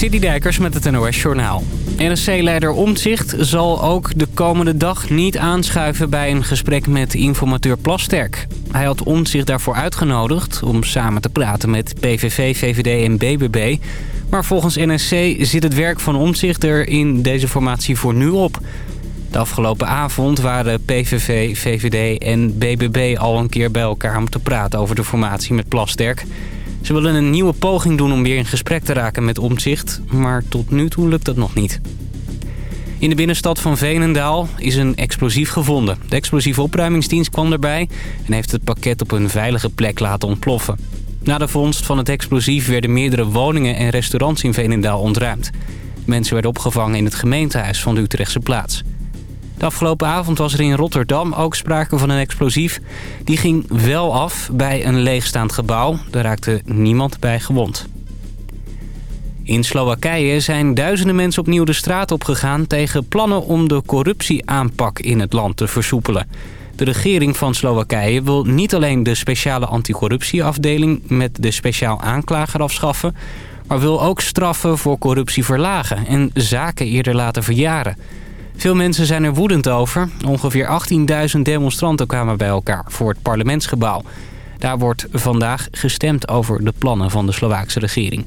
City Dijkers met het NOS Journaal. NSC-leider Omtzigt zal ook de komende dag niet aanschuiven bij een gesprek met informateur Plasterk. Hij had Omtzigt daarvoor uitgenodigd om samen te praten met PVV, VVD en BBB. Maar volgens NSC zit het werk van Omtzigt er in deze formatie voor nu op. De afgelopen avond waren PVV, VVD en BBB al een keer bij elkaar om te praten over de formatie met Plasterk. Ze willen een nieuwe poging doen om weer in gesprek te raken met Omtzigt, maar tot nu toe lukt dat nog niet. In de binnenstad van Veenendaal is een explosief gevonden. De explosieve opruimingsdienst kwam erbij en heeft het pakket op een veilige plek laten ontploffen. Na de vondst van het explosief werden meerdere woningen en restaurants in Veenendaal ontruimd. Mensen werden opgevangen in het gemeentehuis van de Utrechtse plaats. De afgelopen avond was er in Rotterdam ook sprake van een explosief. Die ging wel af bij een leegstaand gebouw. Daar raakte niemand bij gewond. In Slowakije zijn duizenden mensen opnieuw de straat opgegaan... tegen plannen om de corruptieaanpak in het land te versoepelen. De regering van Slowakije wil niet alleen de speciale anticorruptieafdeling... met de speciaal aanklager afschaffen... maar wil ook straffen voor corruptie verlagen... en zaken eerder laten verjaren... Veel mensen zijn er woedend over. Ongeveer 18.000 demonstranten kwamen bij elkaar voor het parlementsgebouw. Daar wordt vandaag gestemd over de plannen van de Slovaakse regering.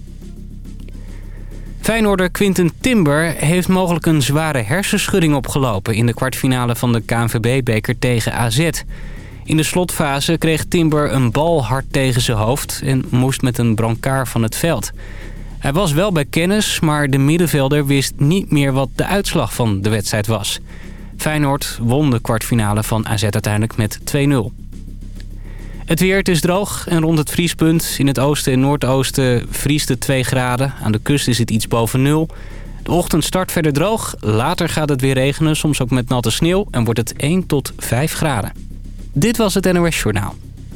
Feyenoorder Quinten Timber heeft mogelijk een zware hersenschudding opgelopen... in de kwartfinale van de KNVB-beker tegen AZ. In de slotfase kreeg Timber een bal hard tegen zijn hoofd... en moest met een brancard van het veld. Hij was wel bij kennis, maar de middenvelder wist niet meer wat de uitslag van de wedstrijd was. Feyenoord won de kwartfinale van AZ uiteindelijk met 2-0. Het weer, het is droog en rond het vriespunt. In het oosten en noordoosten vriest het 2 graden. Aan de kust is het iets boven nul. De ochtend start verder droog. Later gaat het weer regenen, soms ook met natte sneeuw. En wordt het 1 tot 5 graden. Dit was het NOS Journaal.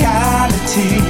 Reality.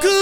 Please